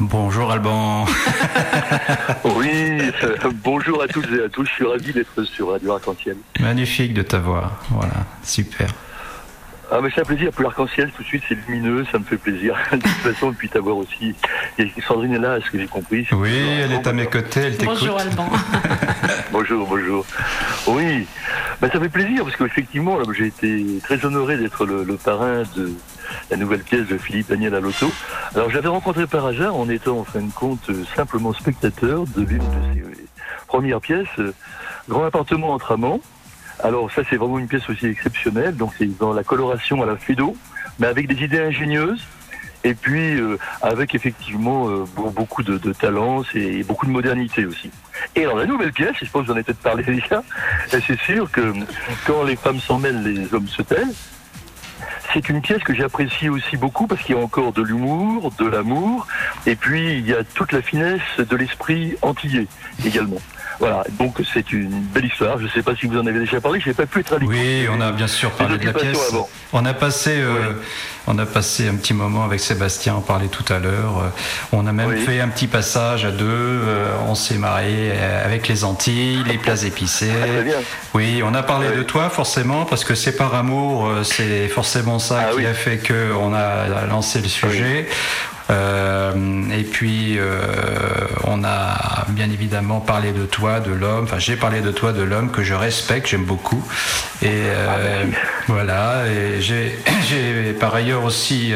Bonjour Alban. oui, bonjour à toutes et à tous. Je suis ravi d'être sur Radio Arc-en-Ciel. Magnifique de t'avoir. Voilà, super. Ah mais c'est un plaisir, pour l'arc-en-ciel tout de suite c'est lumineux, ça me fait plaisir. de toute façon, puis t'avoir aussi. Et Sandrine est là, est-ce que j'ai compris? Oui, elle est à mes côtés, elle t'écoute. Bonjour Alban. bonjour, bonjour. Oui, bah, ça fait plaisir parce qu'effectivement j'ai été très honoré d'être le, parrain de la nouvelle pièce de Philippe Daniel à l'auto. Alors j'avais rencontré par hasard en étant en fin de compte simplement spectateur de l'une de ses premières pièces, Grand appartement entre amants. Alors ça c'est vraiment une pièce aussi exceptionnelle, donc c'est dans la coloration à la Fédo, mais avec des idées ingénieuses, et puis euh, avec effectivement euh, beaucoup de, de talent et beaucoup de modernité aussi. Et dans la nouvelle pièce, je pense que j'en ai peut-être parlé déjà, c'est sûr que quand les femmes s'en mêlent, les hommes se taisent. C'est une pièce que j'apprécie aussi beaucoup parce qu'il y a encore de l'humour, de l'amour, et puis il y a toute la finesse de l'esprit antillais également. Voilà, donc c'est une belle histoire. Je ne sais pas si vous en avez déjà parlé, je n'ai pas pu être à Oui, on a bien sûr parlé de la pièce. On a passé, euh, on a passé un petit moment avec Sébastien, on parlait tout à l'heure. Euh, on a même fait un petit passage à deux. Euh, on s'est marié avec les Antilles, les plats épicés. Ah, oui, on a parlé de toi forcément parce que c'est par amour, c'est forcément ça ah qui a fait qu'on a lancé le sujet. Euh, et puis, euh, on a bien évidemment parlé de toi, de l'homme. Enfin, j'ai parlé de toi, de l'homme que je respecte, j'aime beaucoup. Et euh, voilà. Et j'ai par ailleurs aussi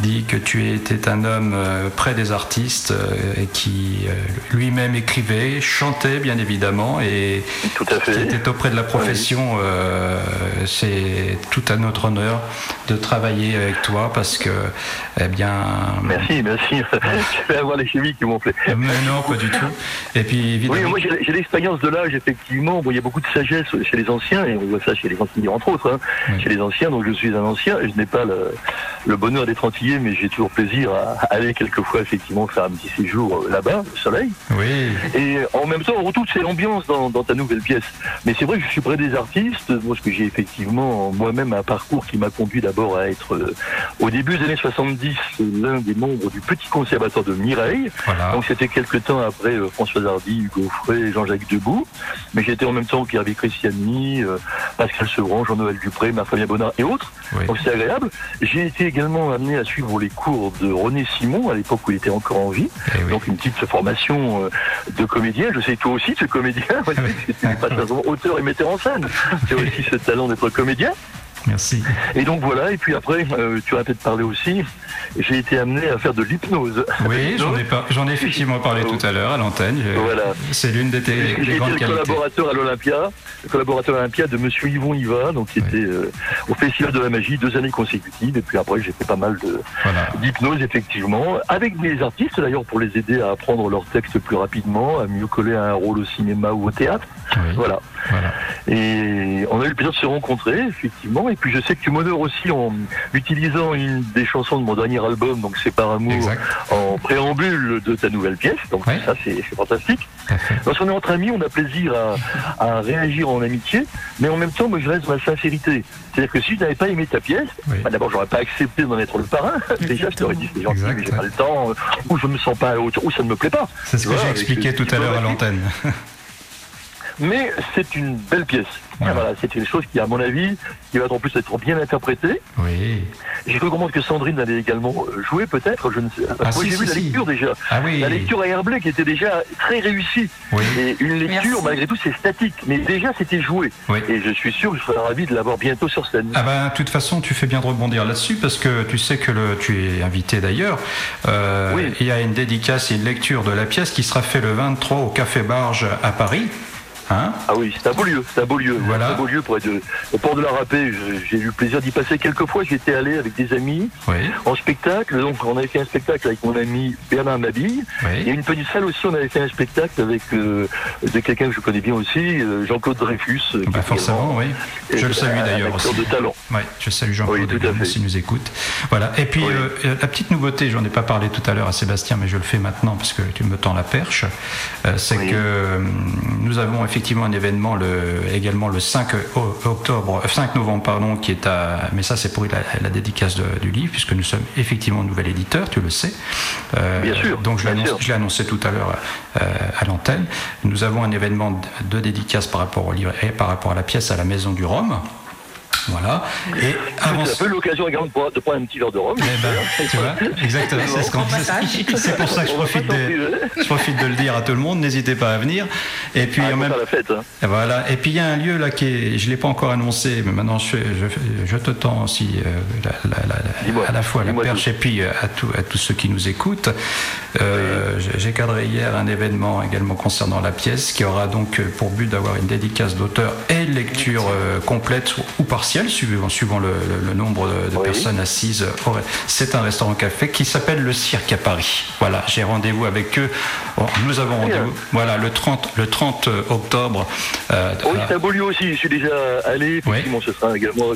dit que tu étais un homme euh, près des artistes euh, et qui euh, lui-même écrivait, chantait bien évidemment et tout à fait. qui était auprès de la profession. c'est tout à notre honneur de travailler avec toi parce que, eh bien. Merci, merci. Je vais avoir les chevilles qui m'ont fait. Mais non, pas du tout. Et puis évidemment. Oui, moi j'ai l'expérience de l'âge, effectivement. il y a beaucoup de sagesse chez les anciens et on voit ça chez les anciens entre autres. Hein. Chez les anciens, donc je suis un ancien et je n'ai pas le, le bonheur d'être mais j'ai toujours plaisir à aller quelquefois effectivement faire un petit séjour euh, là-bas, au soleil. Oui. Et en même temps, on retrouve cette ambiance dans, ta nouvelle pièce. Mais c'est vrai que je suis près des artistes, parce que j'ai effectivement moi-même un parcours qui m'a conduit d'abord à être, euh, au début des années 70, l'un des membres du petit conservatoire de Mireille. Donc c'était quelques temps après euh, François Hardy, Hugo Frey, Jean-Jacques Debout. Mais j'étais en même temps Hervé Christiani, Pascal Sevran, Jean-Noël Dupré, Marc-Fabien Bonnard et autres. Donc c'est agréable. J'ai été également amené à suivre les cours de René Simon à l'époque où il était encore en vie. Eh Donc une petite formation euh, de comédien. Je sais toi aussi, tu es comédien. tu n'es pas seulement auteur et metteur en scène. Tu as aussi ce talent d'être comédien. Merci. Et donc voilà, et puis après, euh, tu as peut-être parlé aussi, j'ai été amené à faire de l'hypnose. Oui, j'en ai, j'en ai effectivement parlé tout à l'heure à l'antenne. Voilà. C'est l'une des, des grandes qualités. le collaborateur à l'Olympia, collaborateur à l'Olympia de Monsieur Yvon Iva, donc qui était euh, au Festival de la Magie deux années consécutives, et puis après j'ai fait pas mal d'hypnose effectivement, avec des artistes d'ailleurs pour les aider à apprendre leur texte plus rapidement, à mieux coller à un rôle au cinéma ou au théâtre. Voilà. voilà. Et on a eu le plaisir de se rencontrer effectivement et puis je sais que tu m'honores aussi en utilisant une des chansons de mon dernier album, donc C'est par amour, en préambule de ta nouvelle pièce. Donc ça, c'est fantastique. Lorsqu'on est entre amis, on a plaisir à, réagir en amitié, mais en même temps, moi, je reste dans ma sincérité. C'est-à-dire que si je n'avais pas aimé ta pièce, bah, d'abord, j'aurais pas accepté d'en être le parrain. Déjà, je t'aurais dit, c'est gentil, mais j'ai pas le temps, ou je me sens pas à la hauteur, ou ça ne me plaît pas. C'est ce que j'ai expliqué tout à l'heure à l'antenne. mais c'est une belle pièce. Voilà. c'est une chose qui, à mon avis, qui va en plus être bien interprétée. Oui. J'ai cru comprendre que Sandrine allait également jouer, peut-être. Je ne sais. Ah, moi, j'ai vu la lecture déjà. Ah, oui. La lecture à Herblay qui était déjà très réussie. Oui. Et une lecture, malgré tout, c'est statique. Mais déjà, c'était joué. Oui. Et je suis sûr que je serai ravi de l'avoir bientôt sur scène. Ah ben, de toute façon, tu fais bien de rebondir là-dessus parce que tu sais que le, tu es invité d'ailleurs. Euh, oui. Il y a une dédicace et une lecture de la pièce qui sera faite le 23 au Café Barge à Paris. Hein ah oui, c'est un beau lieu, c'est un beau lieu. Voilà. un beau lieu pour être au port de la Rapée. J'ai eu le plaisir d'y passer quelques fois. J'étais allé avec des amis en spectacle. Donc on avait fait un spectacle avec mon ami Bernard Mabille. Oui. Et une petite salle aussi, on avait fait un spectacle avec euh, de quelqu'un que je connais bien aussi, euh, Jean-Claude Dreyfus. Euh, bah forcément, oui. Je le salue d'ailleurs aussi. de talent. Oui, je salue Jean-Claude oui, s'il nous écoute. Voilà. Et puis la petite nouveauté, j'en ai pas parlé tout à l'heure à Sébastien, mais je le fais maintenant parce que tu me tends la perche. c'est que nous avons effectivement effectivement un événement le, également le 5 octobre, 5 novembre, pardon, qui est à, mais ça c'est pour la, dédicace du livre, puisque nous sommes effectivement nouvel éditeur, tu le sais. bien sûr. Donc je l'ai annoncé, tout à l'heure à l'antenne. Nous avons un événement de dédicace par rapport au livre et par rapport à la pièce à la Maison du Rhum. Voilà. Et avant... C'est un peu l'occasion également de prendre un petit verre de rhum. Eh ben, tu vois, exactement. C'est pour ça que je profite, de, je profite de le dire à tout le monde. N'hésitez pas à venir. Et puis ah, même. La fête, hein. Voilà. Et puis il y a un lieu là qui est, je l'ai pas encore annoncé, mais maintenant je, je, te tends aussi euh, à la fois la perche et puis euh, à, à tous ceux qui nous écoutent. Euh, J'ai cadré hier un événement également concernant la pièce qui aura donc pour but d'avoir une dédicace d'auteur et lecture euh, complète ou partielle suivant, suivant le, nombre de, personnes assises. C'est un restaurant-café qui s'appelle le Cirque à Paris. Voilà, j'ai rendez-vous avec eux. Nous avons rendez-vous voilà, le, 30, le 30 octobre. Euh, oui, c'est un beau lieu aussi. Je suis déjà allé. Effectivement, ce sera également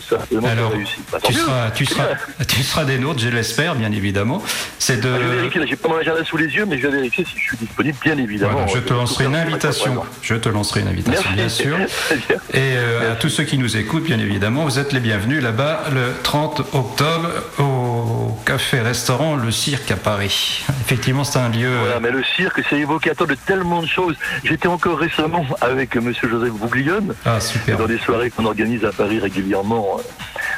Alors, réussi. Bah, tu, seras, tu, seras, tu seras des nôtres, je l'espère, bien évidemment. C'est de. Ah, j'ai pas mon agenda sous les yeux, mais je vais vérifier si je suis disponible, bien évidemment. je te lancerai une invitation. Je te lancerai une invitation, bien sûr. Et euh, à tous ceux qui nous écoutent, bien évidemment, vous êtes les bienvenus là-bas le 30 octobre au café-restaurant Le Cirque à Paris. Effectivement, c'est un lieu. Voilà, mais le cirque, c'est évocateur de tellement de choses. J'étais encore récemment avec Monsieur Joseph Bouglione ah, super. dans des soirées qu'on organise à Paris régulièrement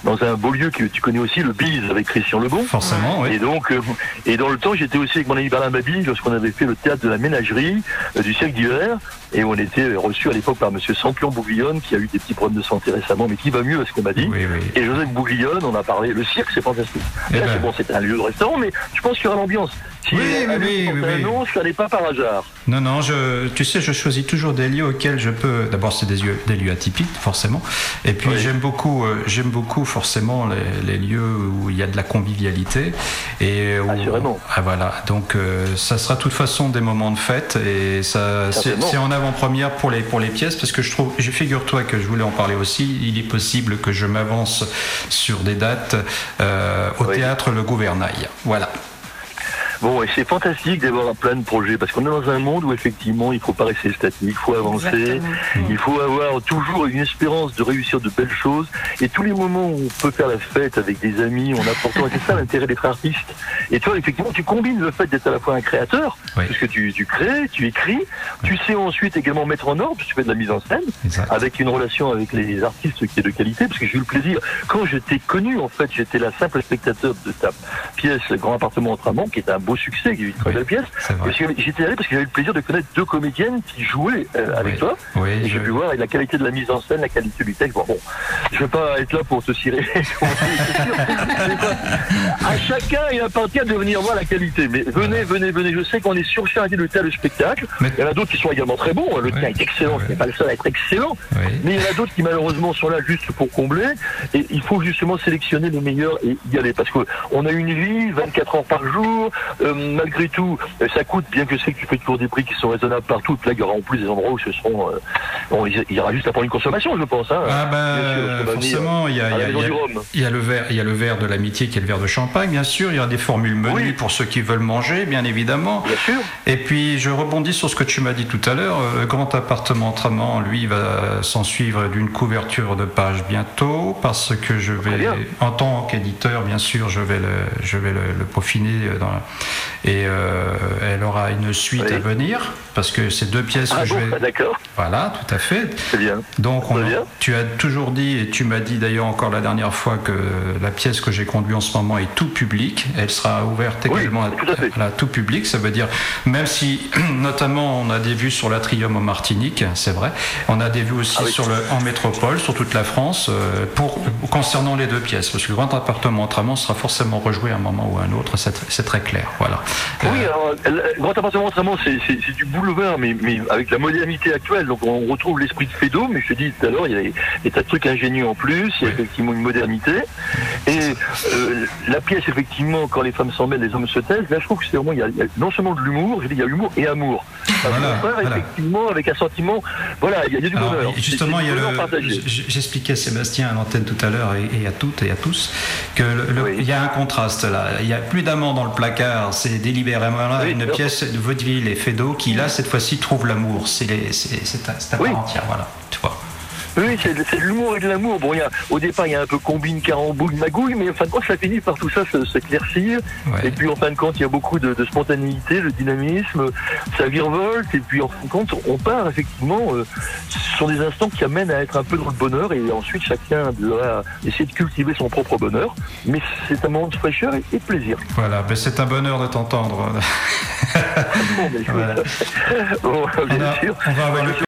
dans un beau lieu que tu connais aussi, le Bise, avec Christian Lebon. Forcément, oui. Et donc, euh, et dans le temps, j'étais aussi avec mon ami Bernard Mabille lorsqu'on avait fait le théâtre de la ménagerie euh, du siècle d'hiver. Et on était reçu à l'époque par Monsieur Sampion Bouglione, qui a eu des petits problèmes de santé récemment, mais qui va mieux à ce qu'on m'a dit. Et Joseph Bouglione, on a parlé. Le cirque, c'est fantastique. Eh là, ben. c'est bon, c'est un lieu de restaurant, mais je pense qu'il y aura l'ambiance. Si oui, oui, oui, oui. Non, ça n'est pas par hasard. Non, non, je, tu sais, je choisis toujours des lieux auxquels je peux. D'abord, c'est des lieux, des lieux atypiques, forcément. Et puis, j'aime beaucoup, euh, j'aime beaucoup forcément les, lieux où il y a de la convivialité. Et où, Assurément. Ah, voilà. Donc, euh, ça sera de toute façon des moments de fête. Et ça, c'est en avant-première pour les, pour les pièces, parce que je trouve, je figure-toi que je voulais en parler aussi. Il est possible que je m'avance sur des dates euh, au théâtre Le Gouvernail. Voilà. Bon, et c'est fantastique d'avoir plein de projets parce qu'on est dans un monde où effectivement il faut pas rester statique, il faut avancer, il faut avoir toujours une espérance de réussir de belles choses. Et tous les moments où on peut faire la fête avec des amis, on apporte, c'est ça l'intérêt d'être artiste. Et toi, effectivement, tu combines le fait d'être à la fois un créateur, puisque tu, tu, crées, tu écris, tu sais ensuite également mettre en ordre, tu fais de la mise en scène, avec une relation avec les artistes qui est de qualité, parce que j'ai eu le plaisir, quand je t'ai connu, en fait, j'étais la simple spectateur de ta pièce Grand appartement entre amants, qui est un beau succès, qui est une très belle pièce. J'étais allé parce que j'avais le plaisir de connaître deux comédiennes qui jouaient euh, avec toi. et j'ai pu voir la qualité de la mise en scène, la qualité du texte. Bon, bon je vais pas être là pour te cirer. à chacun, il appartient de venir voir la qualité. Mais venez, venez, venez. Je sais qu'on est surchargé de tel spectacle. Il y en a d'autres qui sont également très bons. Le tien est excellent. Ce n'est pas le seul à être excellent. Mais il y en a d'autres qui malheureusement sont là juste pour combler. Et il faut justement sélectionner les meilleurs et y aller. Parce qu'on a une vie, 24 heures par jour. Euh, malgré tout, euh, ça coûte, bien que c'est que tu fais toujours des prix qui sont raisonnables partout. Là, il y aura en plus des endroits où ce seront. Euh, bon, il y aura juste à prendre une consommation, je pense. Hein, ah ben, forcément, il y, a, y y, le verre, il y a le verre de l'amitié qui est le verre de champagne, bien sûr. Il y a des formules menus pour ceux qui veulent manger, bien évidemment. Bien sûr. Et puis, je rebondis sur ce que tu m'as dit tout à l'heure. Le grand appartement Tramant, lui, va s'en suivre d'une couverture de page bientôt, parce que je vais, en tant qu'éditeur, bien sûr, je vais le, je vais le, le peaufiner dans la, et euh, elle aura une suite à venir parce que c'est deux pièces ah que je vais. Bah, d'accord. Voilà, tout à fait. C'est bien. Donc, on tu as toujours dit, et tu m'as dit d'ailleurs encore la dernière fois, que la pièce que j'ai conduite en ce moment est tout public. Elle sera ouverte également à, tout public. Ça veut dire, même si, notamment, on a des vues sur l'atrium en Martinique, c'est vrai, on a des vues aussi ah sur le, en métropole, sur toute la France, euh, pour, concernant les deux pièces. Parce que le grand appartement autrement sera forcément rejoué à un moment ou à un autre, c'est très clair. Voilà. Oui, alors, le grand appartement autrement, c'est du boulevard, mais, mais avec la modernité actuelle. Donc on retrouve l'esprit de Fédo, mais je te dis tout à l'heure, il y a des tas de trucs ingénieux en plus, il y a effectivement une modernité. Et euh, la pièce, effectivement, quand les femmes mêlent, les hommes se taisent, là je trouve que c'est vraiment, il y, a, non seulement de l'humour, il y a humour et amour. effectivement, avec un sentiment, voilà, il y, a du bonheur. Justement, il y a le, j'expliquais à Sébastien à l'antenne tout à l'heure et, à toutes et à tous que il y a un contraste là. Il y a plus d'amants dans le placard, c'est délibérément là une pièce de vaudeville et Fédo qui là cette fois-ci trouve l'amour. C'est à part entière, voilà. Tu vois. Oui, c'est de l'humour et de l'amour. Bon, y a, au départ, il y a un peu combine, carambouille, magouille, mais en fin de compte, ça finit par tout ça s'éclaircir. Et puis, en fin de compte, il y a beaucoup de, spontanéité, de dynamisme, ça virevolte, et puis, en fin de compte, on part, effectivement, euh, ce sont des instants qui amènent à être un peu dans le bonheur, et ensuite, chacun doit essayer de cultiver son propre bonheur. Mais c'est un moment de fraîcheur et, de plaisir. Voilà, ben c'est un bonheur de t'entendre. bon, voilà. bon, bien sûr. On va